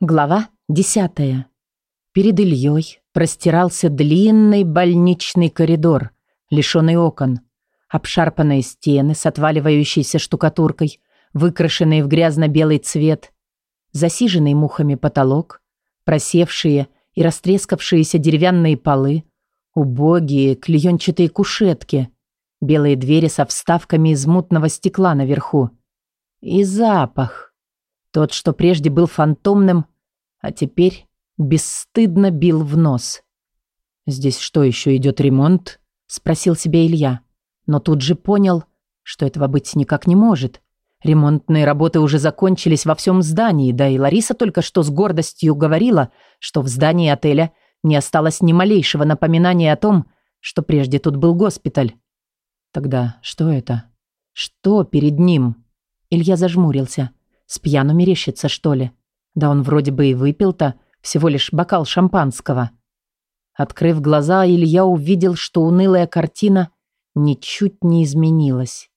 Глава десятая. Перед Ильей простирался длинный больничный коридор, лишенный окон. Обшарпанные стены с отваливающейся штукатуркой, выкрашенные в грязно-белый цвет, засиженный мухами потолок, просевшие и растрескавшиеся деревянные полы, убогие клеенчатые кушетки, белые двери со вставками из мутного стекла наверху. И запах. Тот, что прежде был фантомным, а теперь бесстыдно бил в нос. «Здесь что, еще идет ремонт?» – спросил себе Илья. Но тут же понял, что этого быть никак не может. Ремонтные работы уже закончились во всем здании, да и Лариса только что с гордостью говорила, что в здании отеля не осталось ни малейшего напоминания о том, что прежде тут был госпиталь. Тогда что это? Что перед ним? Илья зажмурился. С пьяну мерещится, что ли? Да он вроде бы и выпил-то, всего лишь бокал шампанского. Открыв глаза, Илья увидел, что унылая картина ничуть не изменилась.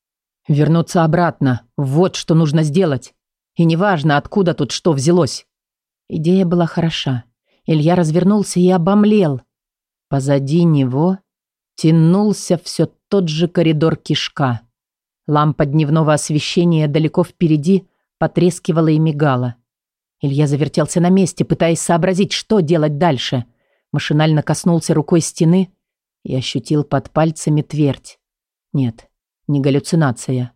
Вернуться обратно, вот что нужно сделать. И неважно, откуда тут что взялось. Идея была хороша. Илья развернулся и обомлел. Позади него тянулся все тот же коридор кишка. Лампа дневного освещения далеко впереди потрескивала и мигала. Илья завертелся на месте, пытаясь сообразить, что делать дальше. Машинально коснулся рукой стены и ощутил под пальцами твердь. Нет, не галлюцинация.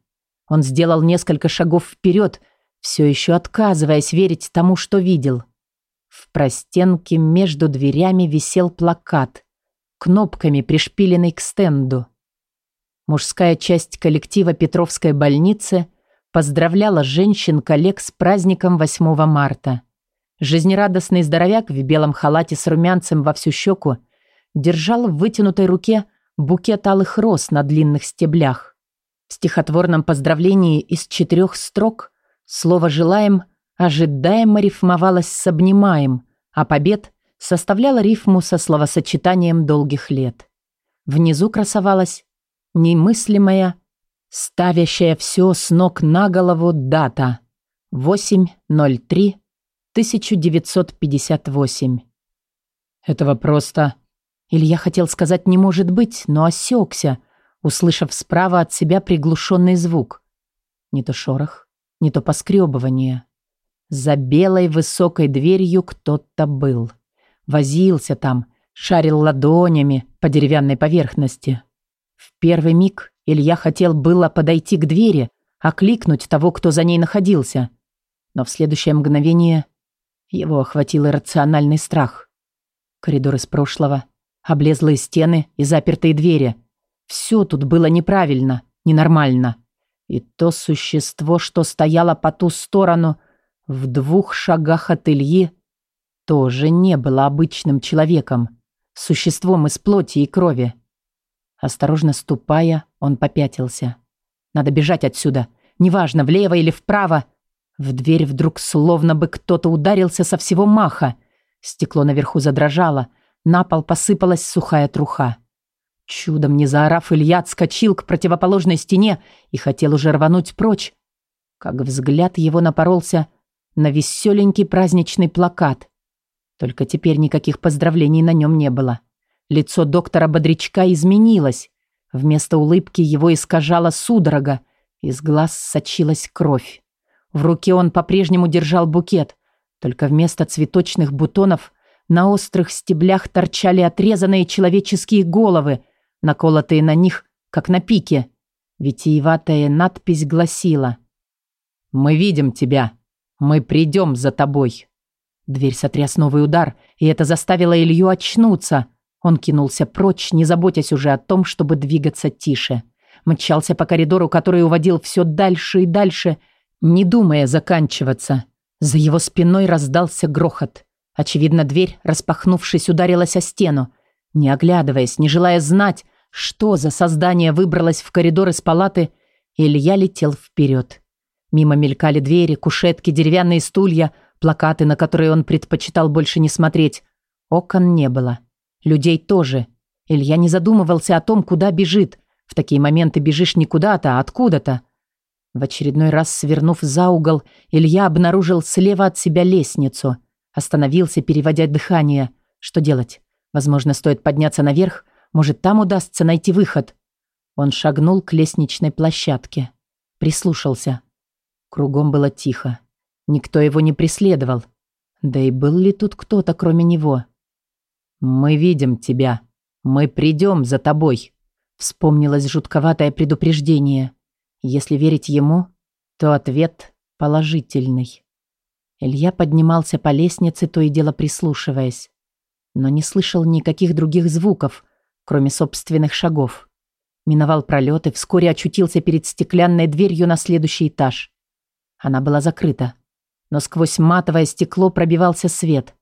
Он сделал несколько шагов вперед, все еще отказываясь верить тому, что видел. В простенке между дверями висел плакат, кнопками пришпиленный к стенду. Мужская часть коллектива Петровской больницы поздравляла женщин-коллег с праздником 8 марта. Жизнерадостный здоровяк в белом халате с румянцем во всю щеку держал в вытянутой руке букет алых роз на длинных стеблях. В стихотворном поздравлении из четырех строк слово «желаем» ожидаемо рифмовалось с «обнимаем», а побед составляло рифму со словосочетанием долгих лет. Внизу красовалась немыслимая ставящая все с ног на голову дата 8.03.1958. Этого просто... Илья хотел сказать «не может быть», но осекся, услышав справа от себя приглушенный звук. Не то шорох, не то поскребывание. За белой высокой дверью кто-то был. Возился там, шарил ладонями по деревянной поверхности. В первый миг Илья хотел было подойти к двери, окликнуть того, кто за ней находился. Но в следующее мгновение его охватил иррациональный страх. Коридор из прошлого, облезлые стены и запертые двери. Все тут было неправильно, ненормально. И то существо, что стояло по ту сторону, в двух шагах от Ильи, тоже не было обычным человеком, существом из плоти и крови. Осторожно ступая, он попятился. Надо бежать отсюда. Неважно, влево или вправо. В дверь вдруг словно бы кто-то ударился со всего маха. Стекло наверху задрожало. На пол посыпалась сухая труха. Чудом не заорав, Илья отскочил к противоположной стене и хотел уже рвануть прочь. Как взгляд его напоролся на веселенький праздничный плакат. Только теперь никаких поздравлений на нем не было. Лицо доктора Бодрячка изменилось. Вместо улыбки его искажала судорога. Из глаз сочилась кровь. В руке он по-прежнему держал букет. Только вместо цветочных бутонов на острых стеблях торчали отрезанные человеческие головы, наколотые на них, как на пике. Витиеватая надпись гласила «Мы видим тебя. Мы придем за тобой». Дверь сотряс новый удар, и это заставило Илью очнуться – он кинулся прочь, не заботясь уже о том, чтобы двигаться тише. Мчался по коридору, который уводил все дальше и дальше, не думая заканчиваться. За его спиной раздался грохот. Очевидно, дверь, распахнувшись, ударилась о стену. Не оглядываясь, не желая знать, что за создание выбралось в коридор из палаты, Илья летел вперед. Мимо мелькали двери, кушетки, деревянные стулья, плакаты, на которые он предпочитал больше не смотреть. Окон не было. Людей тоже. Илья не задумывался о том, куда бежит. В такие моменты бежишь не куда-то, а откуда-то. В очередной раз, свернув за угол, Илья обнаружил слева от себя лестницу. Остановился, переводя дыхание. Что делать? Возможно, стоит подняться наверх, может, там удастся найти выход. Он шагнул к лестничной площадке. Прислушался. Кругом было тихо. Никто его не преследовал. Да и был ли тут кто-то, кроме него? «Мы видим тебя. Мы придем за тобой», — вспомнилось жутковатое предупреждение. Если верить ему, то ответ положительный. Илья поднимался по лестнице, то и дело прислушиваясь, но не слышал никаких других звуков, кроме собственных шагов. Миновал пролет и вскоре очутился перед стеклянной дверью на следующий этаж. Она была закрыта, но сквозь матовое стекло пробивался свет.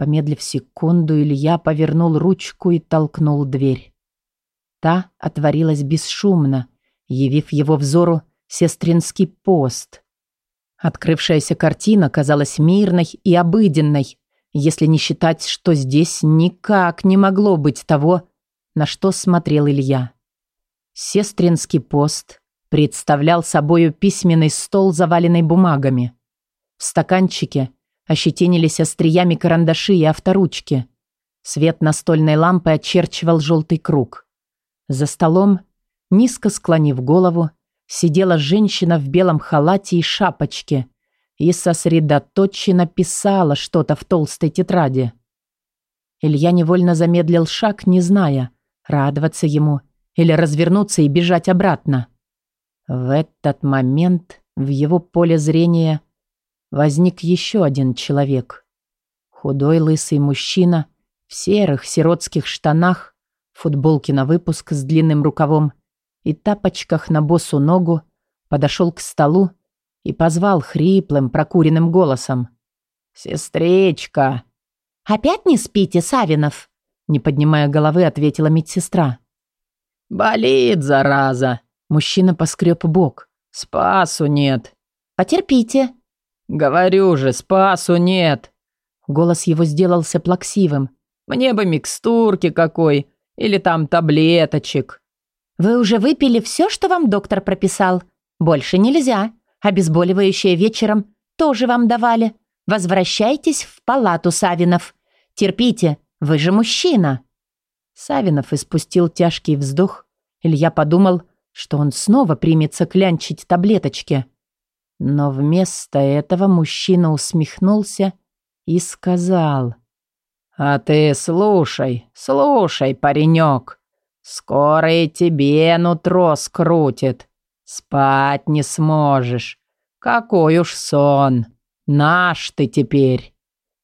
Помедлив секунду, Илья повернул ручку и толкнул дверь. Та отворилась бесшумно, явив его взору сестринский пост. Открывшаяся картина казалась мирной и обыденной, если не считать, что здесь никак не могло быть того, на что смотрел Илья. Сестринский пост представлял собою письменный стол, заваленный бумагами. В стаканчике ощетинились остриями карандаши и авторучки. Свет настольной лампы очерчивал желтый круг. За столом, низко склонив голову, сидела женщина в белом халате и шапочке и сосредоточенно писала что-то в толстой тетради. Илья невольно замедлил шаг, не зная, радоваться ему или развернуться и бежать обратно. В этот момент в его поле зрения возник еще один человек. Худой лысый мужчина в серых сиротских штанах, футболке на выпуск с длинным рукавом и тапочках на босу ногу подошел к столу и позвал хриплым прокуренным голосом. «Сестричка!» «Опять не спите, Савинов?» Не поднимая головы, ответила медсестра. «Болит, зараза!» Мужчина поскреб бок. «Спасу нет!» «Потерпите!» «Говорю же, спасу нет!» Голос его сделался плаксивым. «Мне бы микстурки какой, или там таблеточек». «Вы уже выпили все, что вам доктор прописал? Больше нельзя. Обезболивающее вечером тоже вам давали. Возвращайтесь в палату, Савинов. Терпите, вы же мужчина». Савинов испустил тяжкий вздох. Илья подумал, что он снова примется клянчить таблеточки. Но вместо этого мужчина усмехнулся и сказал. «А ты слушай, слушай, паренек. Скоро и тебе нутро скрутит. Спать не сможешь. Какой уж сон. Наш ты теперь».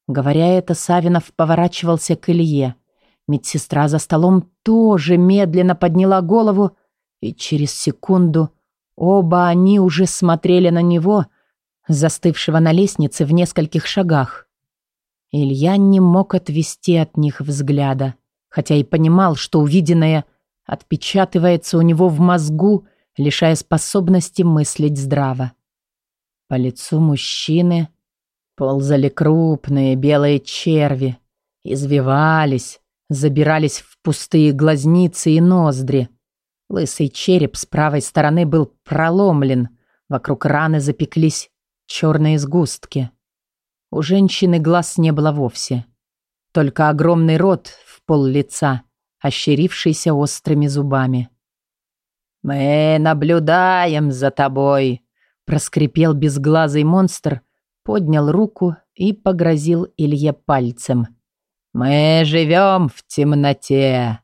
Говоря это, Савинов поворачивался к Илье. Медсестра за столом тоже медленно подняла голову, и через секунду Оба они уже смотрели на него, застывшего на лестнице в нескольких шагах. Илья не мог отвести от них взгляда, хотя и понимал, что увиденное отпечатывается у него в мозгу, лишая способности мыслить здраво. По лицу мужчины ползали крупные белые черви, извивались, забирались в пустые глазницы и ноздри. Лысый череп с правой стороны был проломлен. Вокруг раны запеклись черные сгустки. У женщины глаз не было вовсе. Только огромный рот в пол лица, ощерившийся острыми зубами. «Мы наблюдаем за тобой», — проскрипел безглазый монстр, поднял руку и погрозил Илье пальцем. «Мы живем в темноте.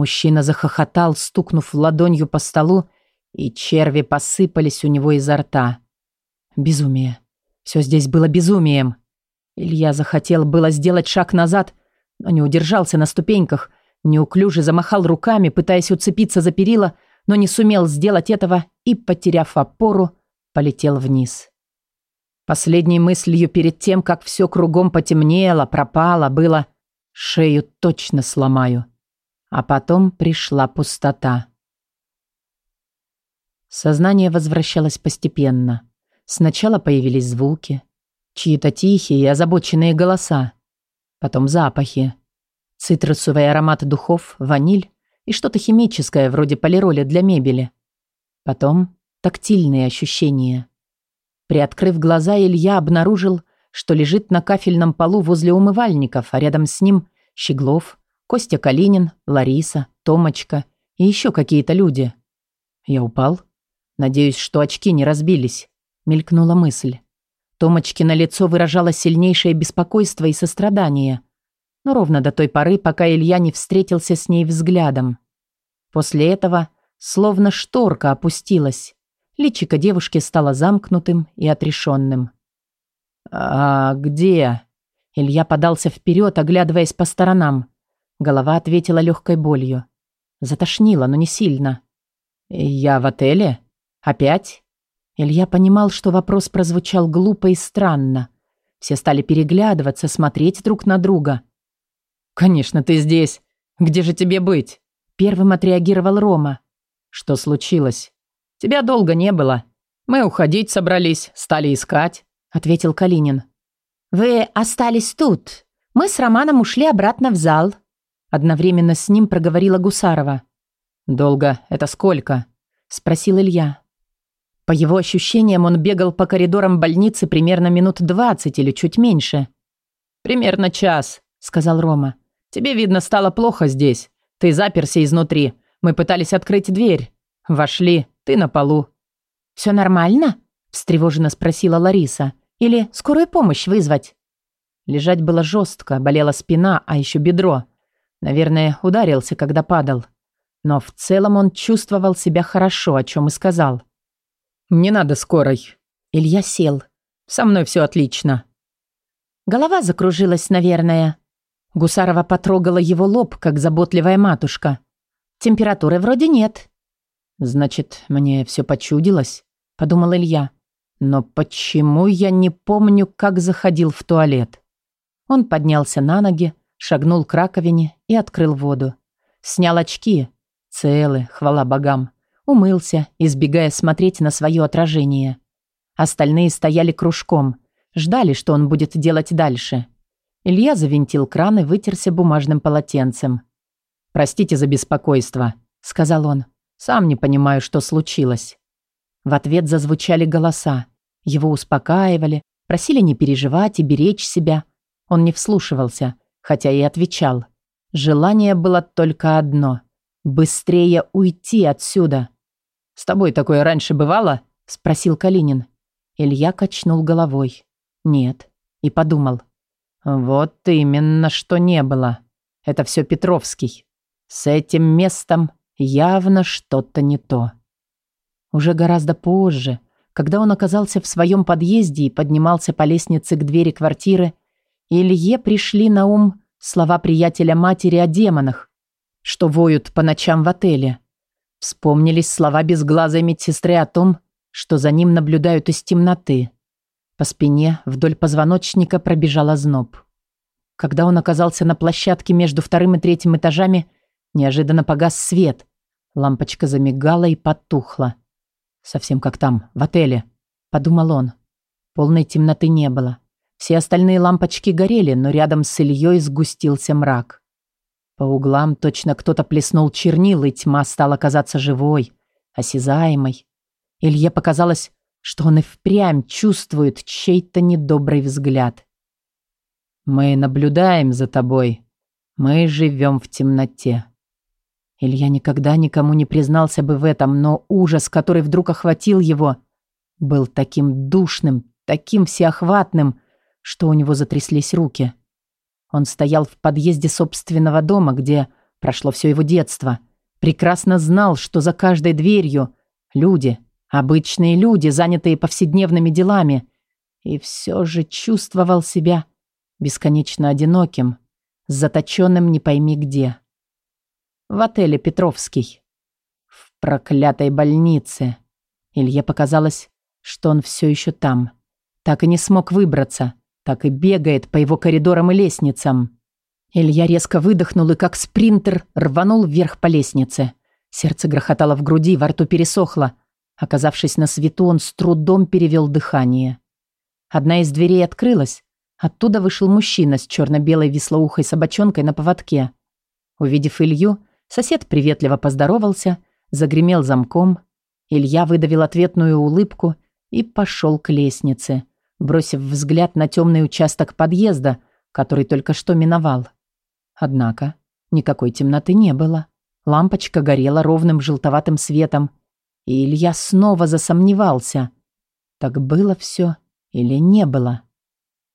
Мужчина захохотал, стукнув ладонью по столу, и черви посыпались у него изо рта. Безумие. Все здесь было безумием. Илья захотел было сделать шаг назад, но не удержался на ступеньках, неуклюже замахал руками, пытаясь уцепиться за перила, но не сумел сделать этого и, потеряв опору, полетел вниз. Последней мыслью перед тем, как все кругом потемнело, пропало, было «шею точно сломаю». А потом пришла пустота. Сознание возвращалось постепенно. Сначала появились звуки, чьи-то тихие и озабоченные голоса, потом запахи. Цитрусовый аромат духов, ваниль и что-то химическое, вроде полироля для мебели. Потом тактильные ощущения. Приоткрыв глаза, Илья обнаружил, что лежит на кафельном полу возле умывальников, а рядом с ним Щеглов, Костя Калинин, Лариса, Томочка и еще какие-то люди. Я упал. Надеюсь, что очки не разбились. Мелькнула мысль. Томочки на лицо выражало сильнейшее беспокойство и сострадание. Но ровно до той поры, пока Илья не встретился с ней взглядом. После этого словно шторка опустилась. Личико девушки стало замкнутым и отрешенным. «А где?» Илья подался вперед, оглядываясь по сторонам. Голова ответила легкой болью. Затошнило, но не сильно. «Я в отеле? Опять?» Илья понимал, что вопрос прозвучал глупо и странно. Все стали переглядываться, смотреть друг на друга. «Конечно, ты здесь. Где же тебе быть?» Первым отреагировал Рома. «Что случилось?» «Тебя долго не было. Мы уходить собрались, стали искать», — ответил Калинин. «Вы остались тут. Мы с Романом ушли обратно в зал». Одновременно с ним проговорила Гусарова. «Долго? Это сколько?» – спросил Илья. По его ощущениям, он бегал по коридорам больницы примерно минут двадцать или чуть меньше. «Примерно час», – сказал Рома. «Тебе, видно, стало плохо здесь. Ты заперся изнутри. Мы пытались открыть дверь. Вошли. Ты на полу». «Все нормально?» – встревоженно спросила Лариса. Или скорую помощь вызвать?» Лежать было жестко, болела спина, а еще бедро. Наверное, ударился, когда падал. Но в целом он чувствовал себя хорошо, о чем и сказал. «Не надо скорой». Илья сел. «Со мной все отлично». Голова закружилась, наверное. Гусарова потрогала его лоб, как заботливая матушка. «Температуры вроде нет». «Значит, мне все почудилось», — подумал Илья. Но почему я не помню, как заходил в туалет? Он поднялся на ноги, шагнул к раковине и открыл воду. Снял очки. Целы, хвала богам. Умылся, избегая смотреть на свое отражение. Остальные стояли кружком, ждали, что он будет делать дальше. Илья завинтил кран и вытерся бумажным полотенцем. «Простите за беспокойство», — сказал он. «Сам не понимаю, что случилось». В ответ зазвучали голоса. Его успокаивали, просили не переживать и беречь себя. Он не вслушивался, хотя и отвечал. Желание было только одно – быстрее уйти отсюда. «С тобой такое раньше бывало?» – спросил Калинин. Илья качнул головой. «Нет». И подумал. «Вот именно, что не было. Это все Петровский. С этим местом явно что-то не то». Уже гораздо позже, когда он оказался в своем подъезде и поднимался по лестнице к двери квартиры, Илье пришли на ум слова приятеля матери о демонах, что воют по ночам в отеле. Вспомнились слова безглазой медсестры о том, что за ним наблюдают из темноты. По спине вдоль позвоночника пробежал озноб. Когда он оказался на площадке между вторым и третьим этажами, неожиданно погас свет. Лампочка замигала и потухла. Совсем как там, в отеле, подумал он. Полной темноты не было. Все остальные лампочки горели, но рядом с Ильей сгустился мрак. По углам точно кто-то плеснул чернил, и тьма стала казаться живой, осязаемой. Илье показалось, что он и впрямь чувствует чей-то недобрый взгляд. «Мы наблюдаем за тобой. Мы живем в темноте», Илья никогда никому не признался бы в этом, но ужас, который вдруг охватил его, был таким душным, таким всеохватным, что у него затряслись руки. Он стоял в подъезде собственного дома, где прошло все его детство. Прекрасно знал, что за каждой дверью люди, обычные люди, занятые повседневными делами, и все же чувствовал себя бесконечно одиноким, заточенным не пойми где в отеле «Петровский». В проклятой больнице. Илье показалось, что он все еще там. Так и не смог выбраться. Так и бегает по его коридорам и лестницам. Илья резко выдохнул и как спринтер рванул вверх по лестнице. Сердце грохотало в груди, во рту пересохло. Оказавшись на свету, он с трудом перевел дыхание. Одна из дверей открылась. Оттуда вышел мужчина с черно-белой веслоухой собачонкой на поводке. Увидев Илью, Сосед приветливо поздоровался, загремел замком. Илья выдавил ответную улыбку и пошел к лестнице. Бросив взгляд на темный участок подъезда, который только что миновал. Однако никакой темноты не было. Лампочка горела ровным желтоватым светом, и Илья снова засомневался. Так было все или не было?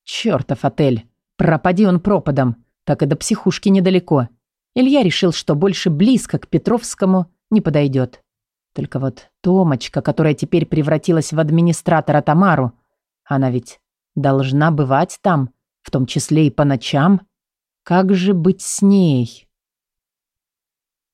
Чертов отель! Пропади он пропадом, так и до психушки недалеко. Илья решил, что больше близко к Петровскому не подойдет. Только вот Томочка, которая теперь превратилась в администратора Тамару, она ведь должна бывать там, в том числе и по ночам. Как же быть с ней?